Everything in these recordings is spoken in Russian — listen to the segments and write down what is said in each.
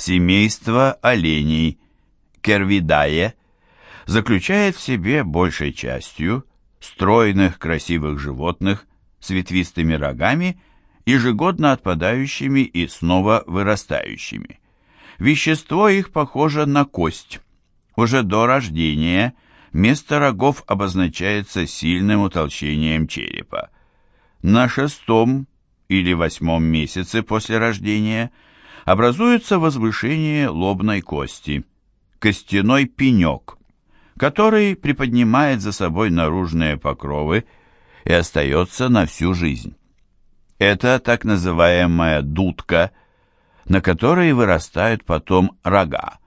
Семейство оленей Кервидае заключает в себе большей частью стройных красивых животных с ветвистыми рогами, ежегодно отпадающими и снова вырастающими. Вещество их похоже на кость. Уже до рождения место рогов обозначается сильным утолщением черепа. На шестом или восьмом месяце после рождения образуется возвышение лобной кости, костяной пенек, который приподнимает за собой наружные покровы и остается на всю жизнь. Это так называемая дудка, на которой вырастают потом рога.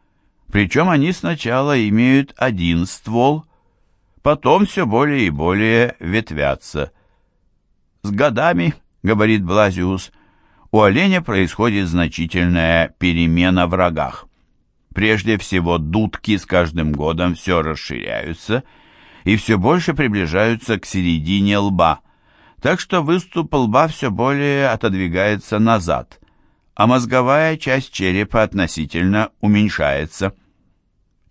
Причем они сначала имеют один ствол, потом все более и более ветвятся. С годами говорит Блазиус, у оленя происходит значительная перемена в рогах. Прежде всего, дудки с каждым годом все расширяются и все больше приближаются к середине лба, так что выступ лба все более отодвигается назад, а мозговая часть черепа относительно уменьшается.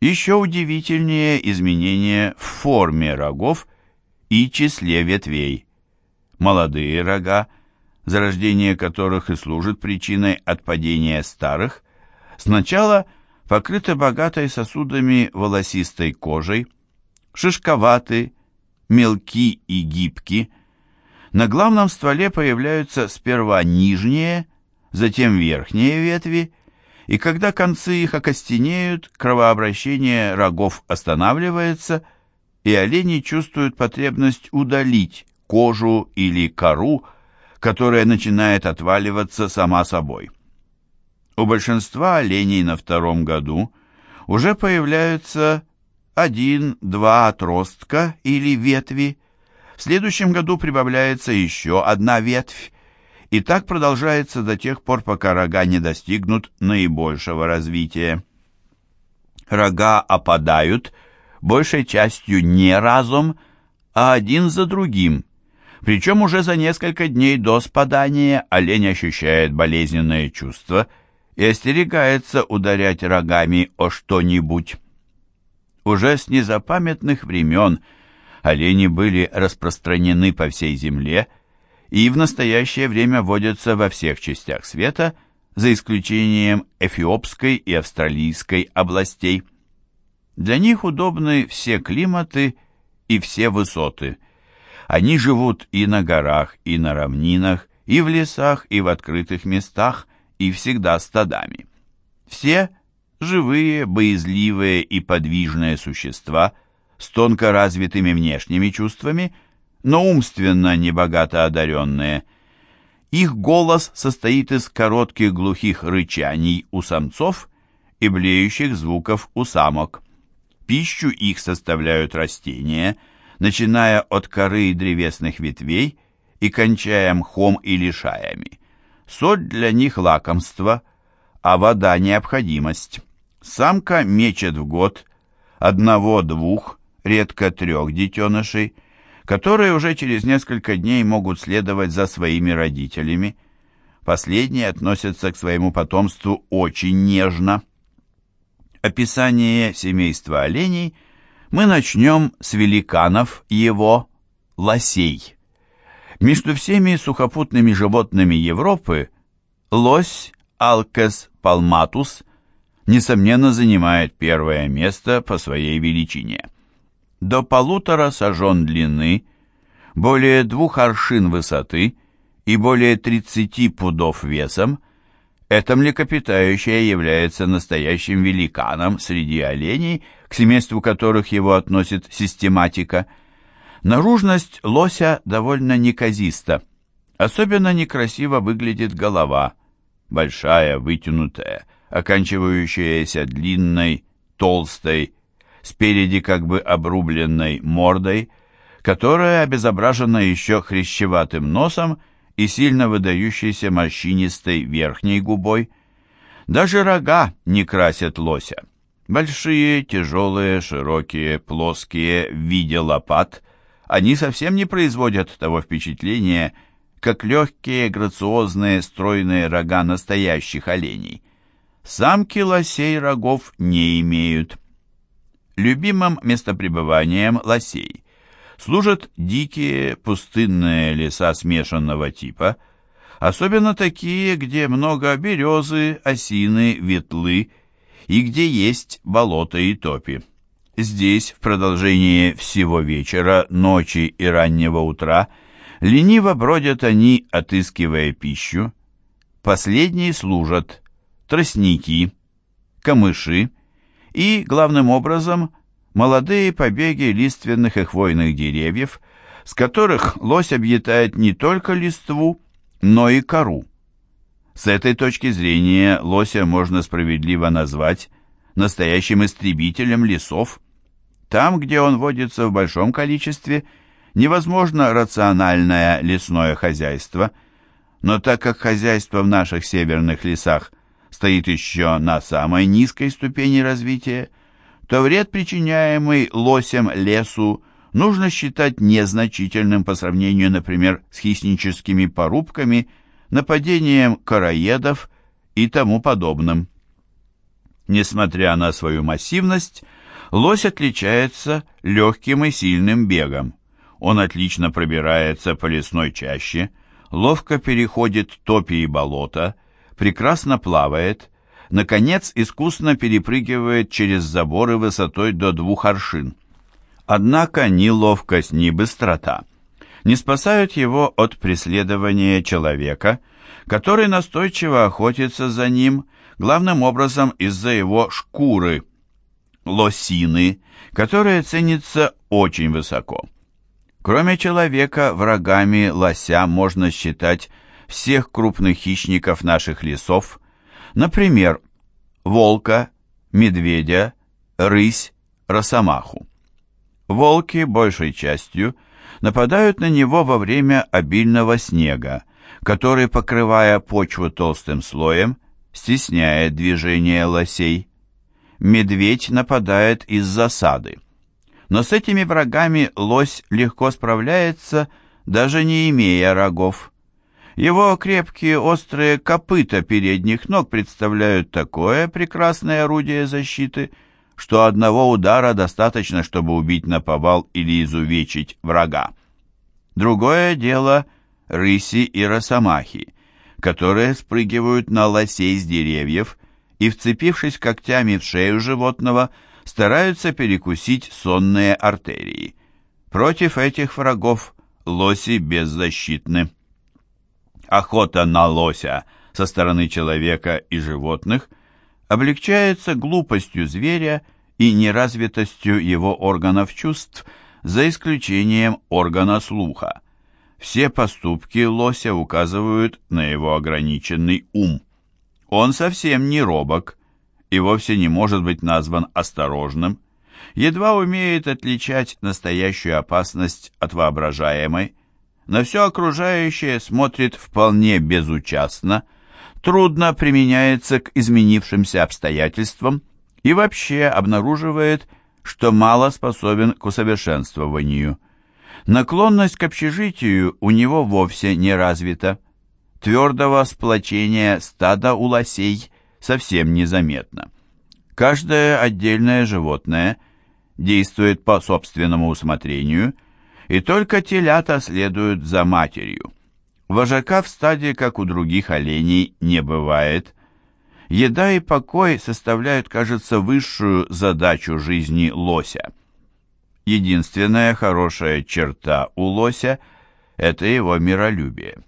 Еще удивительнее изменения в форме рогов и числе ветвей. Молодые рога – зарождение которых и служит причиной отпадения старых, сначала покрыты богатой сосудами волосистой кожей, шишковаты, мелки и гибки. На главном стволе появляются сперва нижние, затем верхние ветви, и когда концы их окостенеют, кровообращение рогов останавливается, и олени чувствуют потребность удалить кожу или кору, которая начинает отваливаться сама собой. У большинства оленей на втором году уже появляются один-два отростка или ветви, в следующем году прибавляется еще одна ветвь, и так продолжается до тех пор, пока рога не достигнут наибольшего развития. Рога опадают большей частью не разом, а один за другим – причем уже за несколько дней до спадания олень ощущает болезненное чувство и остерегается ударять рогами о что-нибудь. Уже с незапамятных времен олени были распространены по всей земле и в настоящее время водятся во всех частях света, за исключением Эфиопской и Австралийской областей. Для них удобны все климаты и все высоты – они живут и на горах, и на равнинах, и в лесах, и в открытых местах, и всегда стадами. Все живые, боязливые и подвижные существа с тонко развитыми внешними чувствами, но умственно небогато одаренные. Их голос состоит из коротких глухих рычаний у самцов и блеющих звуков у самок. Пищу их составляют растения – начиная от коры и древесных ветвей и кончая мхом и лишаями. Соль для них лакомство, а вода необходимость. Самка мечет в год одного-двух, редко трех детенышей, которые уже через несколько дней могут следовать за своими родителями. Последние относятся к своему потомству очень нежно. Описание семейства оленей – мы начнем с великанов его, лосей. Между всеми сухопутными животными Европы лось Алкес палматус несомненно занимает первое место по своей величине. До полутора сажен длины, более двух аршин высоты и более 30 пудов весом – это млекопитающее является настоящим великаном среди оленей, к семейству которых его относит систематика. Наружность лося довольно неказиста. Особенно некрасиво выглядит голова, большая, вытянутая, оканчивающаяся длинной, толстой, спереди как бы обрубленной мордой, которая обезображена еще хрящеватым носом и сильно выдающейся морщинистой верхней губой. Даже рога не красят лося. Большие, тяжелые, широкие, плоские, в виде лопат, они совсем не производят того впечатления, как легкие, грациозные, стройные рога настоящих оленей. самки лосей рогов не имеют. Любимым местопребыванием лосей служат дикие пустынные леса смешанного типа, особенно такие, где много березы, осины, ветлы и где есть болота и топи. Здесь в продолжении всего вечера, ночи и раннего утра лениво бродят они, отыскивая пищу. Последние служат тростники, камыши и, главным образом, молодые побеги лиственных и хвойных деревьев, с которых лось объедает не только листву, но и кору. С этой точки зрения лося можно справедливо назвать настоящим истребителем лесов. Там, где он водится в большом количестве, невозможно рациональное лесное хозяйство, но так как хозяйство в наших северных лесах стоит еще на самой низкой ступени развития, то вред, причиняемый лосем лесу, нужно считать незначительным по сравнению, например, с хищническими порубками, нападением короедов и тому подобным. Несмотря на свою массивность, лось отличается легким и сильным бегом. Он отлично пробирается по лесной чаще, ловко переходит топи и болота, прекрасно плавает, наконец искусно перепрыгивает через заборы высотой до двух аршин. Однако ни ловкость, ни быстрота не спасают его от преследования человека, который настойчиво охотится за ним, главным образом из-за его шкуры, лосины, которая ценится очень высоко. Кроме человека, врагами лося можно считать всех крупных хищников наших лесов, например, волка, медведя, рысь, росомаху. Волки большей частью нападают на него во время обильного снега, который, покрывая почву толстым слоем, стесняет движение лосей. Медведь нападает из засады. Но с этими врагами лось легко справляется, даже не имея рогов. Его крепкие острые копыта передних ног представляют такое прекрасное орудие защиты, что одного удара достаточно, чтобы убить наповал или изувечить врага. Другое дело рыси и росомахи, которые спрыгивают на лосей с деревьев и, вцепившись когтями в шею животного, стараются перекусить сонные артерии. Против этих врагов лоси беззащитны. Охота на лося со стороны человека и животных облегчается глупостью зверя и неразвитостью его органов чувств, за исключением органа слуха. Все поступки лося указывают на его ограниченный ум. Он совсем не робок и вовсе не может быть назван осторожным, едва умеет отличать настоящую опасность от воображаемой, на все окружающее смотрит вполне безучастно, трудно применяется к изменившимся обстоятельствам и вообще обнаруживает, что мало способен к усовершенствованию – Наклонность к общежитию у него вовсе не развита. Твердого сплочения стада у лосей совсем незаметно. Каждое отдельное животное действует по собственному усмотрению, и только телята следуют за матерью. Вожака в стаде, как у других оленей, не бывает. Еда и покой составляют, кажется, высшую задачу жизни лося. Единственная хорошая черта у лося – это его миролюбие.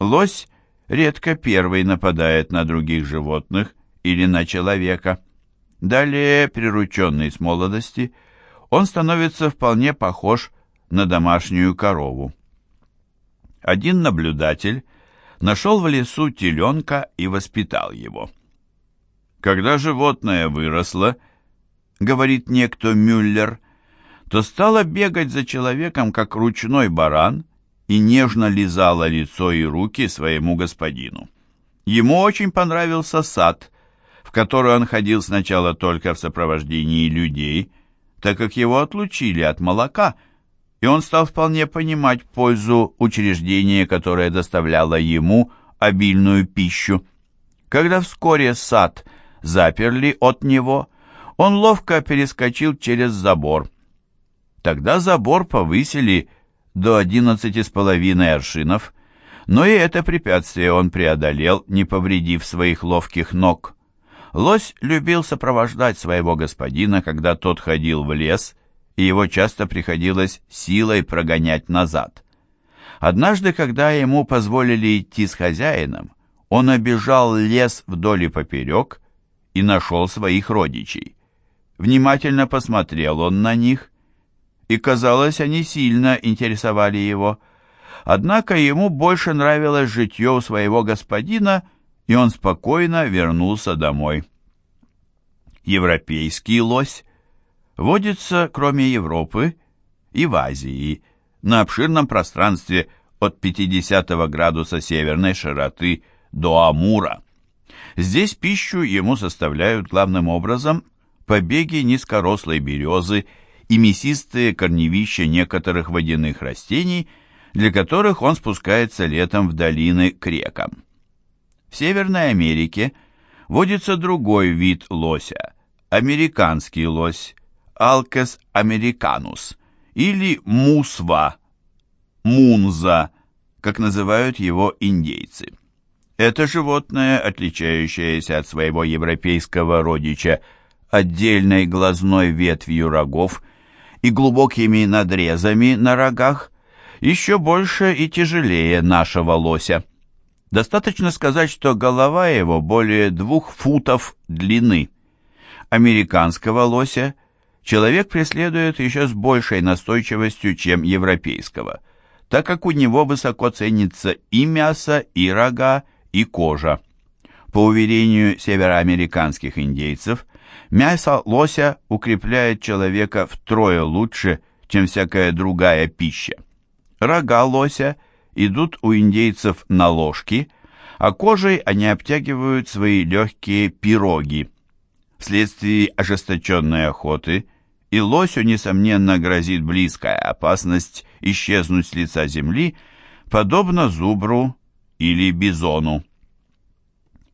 Лось редко первый нападает на других животных или на человека. Далее, прирученный с молодости, он становится вполне похож на домашнюю корову. Один наблюдатель нашел в лесу теленка и воспитал его. Когда животное выросло, говорит некто Мюллер, то стала бегать за человеком, как ручной баран, и нежно лизала лицо и руки своему господину. Ему очень понравился сад, в который он ходил сначала только в сопровождении людей, так как его отлучили от молока, и он стал вполне понимать пользу учреждения, которое доставляло ему обильную пищу. Когда вскоре сад заперли от него, он ловко перескочил через забор. Тогда забор повысили до одиннадцати с половиной аршинов, но и это препятствие он преодолел, не повредив своих ловких ног. Лось любил сопровождать своего господина, когда тот ходил в лес, и его часто приходилось силой прогонять назад. Однажды, когда ему позволили идти с хозяином, он обежал лес вдоль и поперек и нашел своих родичей. Внимательно посмотрел он на них, и, казалось, они сильно интересовали его. Однако ему больше нравилось житье у своего господина, и он спокойно вернулся домой. Европейский лось водится, кроме Европы, и в Азии, на обширном пространстве от 50 градуса северной широты до Амура. Здесь пищу ему составляют главным образом побеги низкорослой березы и мясистые корневища некоторых водяных растений, для которых он спускается летом в долины к рекам. В Северной Америке водится другой вид лося – американский лось, Alces americanus, или мусва, мунза, как называют его индейцы. Это животное, отличающееся от своего европейского родича отдельной глазной ветвью рогов и глубокими надрезами на рогах, еще больше и тяжелее нашего лося. Достаточно сказать, что голова его более двух футов длины. Американского лося человек преследует еще с большей настойчивостью, чем европейского, так как у него высоко ценится и мясо, и рога, и кожа. По уверению североамериканских индейцев, мясо лося укрепляет человека втрое лучше, чем всякая другая пища. Рога лося идут у индейцев на ложки, а кожей они обтягивают свои легкие пироги. Вследствие ожесточенной охоты и лосю, несомненно, грозит близкая опасность исчезнуть с лица земли, подобно зубру или бизону.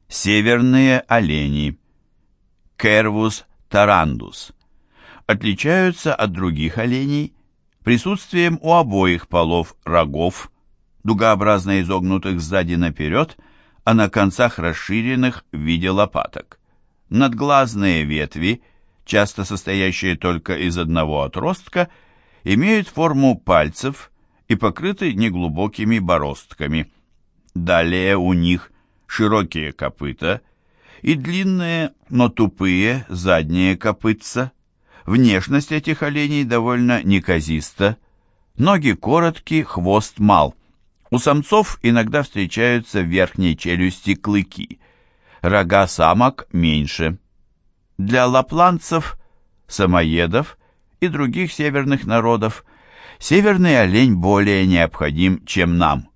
Северные олени Кервус тарандус отличаются от других оленей присутствием у обоих полов рогов, дугообразно изогнутых сзади наперед, а на концах расширенных в виде лопаток. Надглазные ветви, часто состоящие только из одного отростка, имеют форму пальцев и покрыты неглубокими бороздками – Далее у них широкие копыта и длинные, но тупые задние копытца. Внешность этих оленей довольно неказиста. Ноги короткие, хвост мал. У самцов иногда встречаются в верхней челюсти клыки. Рога самок меньше. Для лапланцев, самоедов и других северных народов северный олень более необходим, чем нам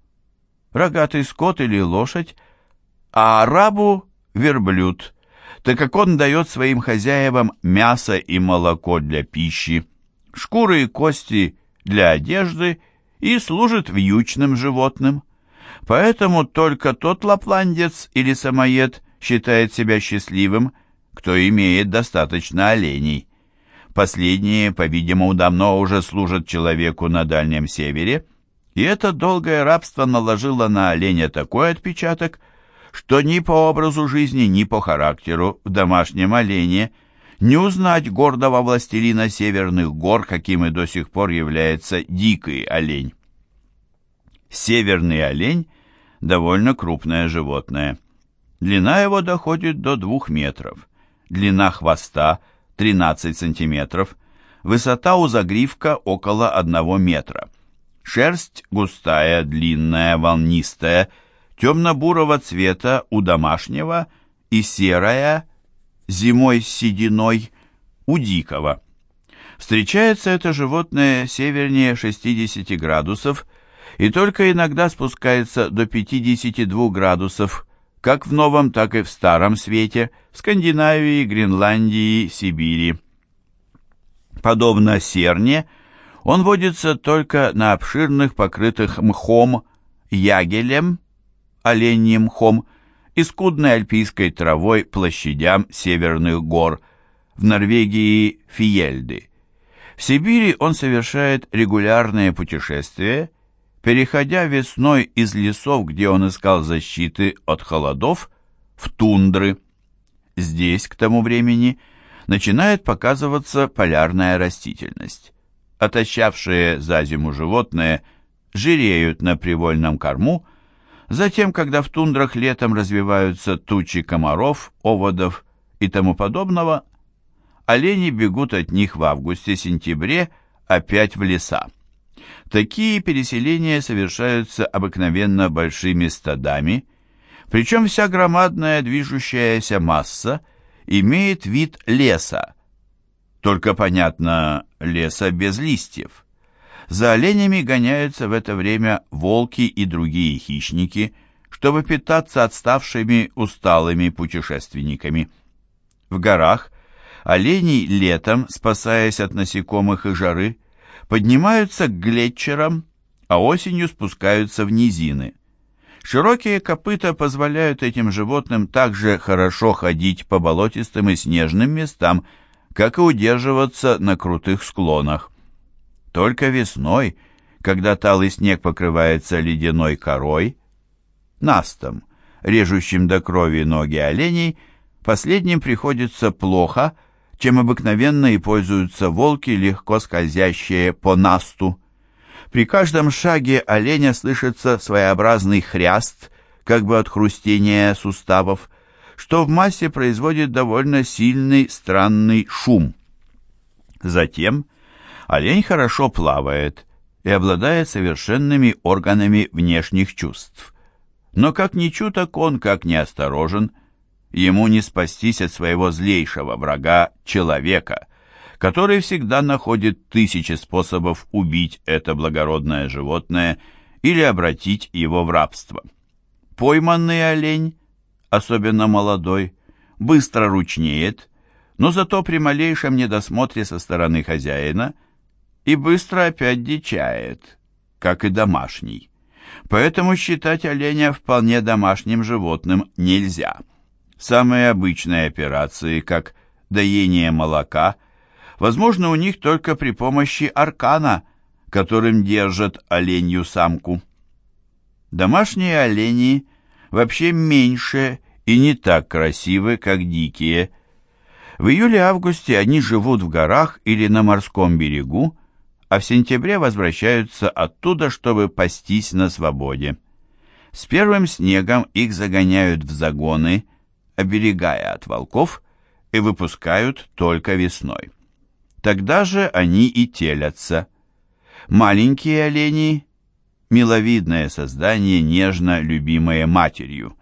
рогатый скот или лошадь, а арабу – верблюд, так как он дает своим хозяевам мясо и молоко для пищи, шкуры и кости для одежды и служит вьючным животным. Поэтому только тот лапландец или самоед считает себя счастливым, кто имеет достаточно оленей. Последние, по-видимому, давно уже служат человеку на Дальнем Севере – и это долгое рабство наложило на оленя такой отпечаток, что ни по образу жизни, ни по характеру в домашнем олене не узнать гордого властелина северных гор, каким и до сих пор является дикий олень. Северный олень – довольно крупное животное. Длина его доходит до двух метров, длина хвоста – 13 сантиметров, высота у загривка около одного метра. Шерсть густая, длинная, волнистая, темно-бурого цвета у домашнего и серая, зимой с сединой, у дикого. Встречается это животное севернее 60 градусов и только иногда спускается до 52 градусов, как в новом, так и в старом свете, в Скандинавии, Гренландии, Сибири. Подобно серне – он водится только на обширных, покрытых мхом, ягелем, оленьим мхом, и скудной альпийской травой площадям северных гор, в Норвегии Фиельды. В Сибири он совершает регулярные путешествия, переходя весной из лесов, где он искал защиты от холодов, в тундры. Здесь к тому времени начинает показываться полярная растительность. Отощавшие за зиму животные жиреют на привольном корму, затем, когда в тундрах летом развиваются тучи комаров, оводов и тому подобного, олени бегут от них в августе-сентябре опять в леса. Такие переселения совершаются обыкновенно большими стадами, причем вся громадная движущаяся масса имеет вид леса, только, понятно, леса без листьев. За оленями гоняются в это время волки и другие хищники, чтобы питаться отставшими усталыми путешественниками. В горах олени летом, спасаясь от насекомых и жары, поднимаются к глетчерам, а осенью спускаются в низины. Широкие копыта позволяют этим животным также хорошо ходить по болотистым и снежным местам, как и удерживаться на крутых склонах. Только весной, когда талый снег покрывается ледяной корой, настом, режущим до крови ноги оленей, последним приходится плохо, чем обыкновенно и пользуются волки, легко скользящие по насту. При каждом шаге оленя слышится своеобразный хряст, как бы от хрустения суставов, что в массе производит довольно сильный странный шум. Затем олень хорошо плавает и обладает совершенными органами внешних чувств. Но как ни чуток он, как не осторожен, ему не спастись от своего злейшего врага, человека – который всегда находит тысячи способов убить это благородное животное или обратить его в рабство. Пойманный олень, особенно молодой, быстро ручнеет, но зато при малейшем недосмотре со стороны хозяина и быстро опять дичает, как и домашний. Поэтому считать оленя вполне домашним животным нельзя. Самые обычные операции, как доение молока – возможно у них только при помощи аркана, которым держат оленью самку. Домашние олени вообще меньше и не так красивы, как дикие. В июле-августе они живут в горах или на морском берегу, а в сентябре возвращаются оттуда, чтобы пастись на свободе. С первым снегом их загоняют в загоны, оберегая от волков, и выпускают только весной. Тогда же они и телятся. Маленькие олени – миловидное создание, нежно любимое матерью.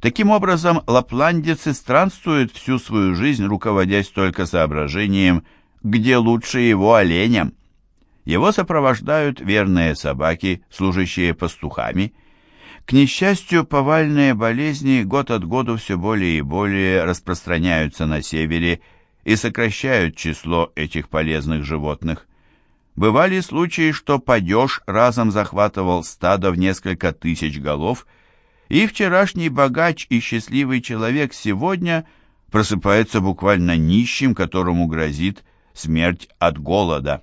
Таким образом, лапландец странствует всю свою жизнь, руководясь только соображением, где лучше его оленям. Его сопровождают верные собаки, служащие пастухами. К несчастью, повальные болезни год от года все более и более распространяются на севере и сокращают число этих полезных животных. Бывали случаи, что падеж разом захватывал стадо в несколько тысяч голов, и вчерашний богач и счастливый человек сегодня просыпается буквально нищим, которому грозит смерть от голода.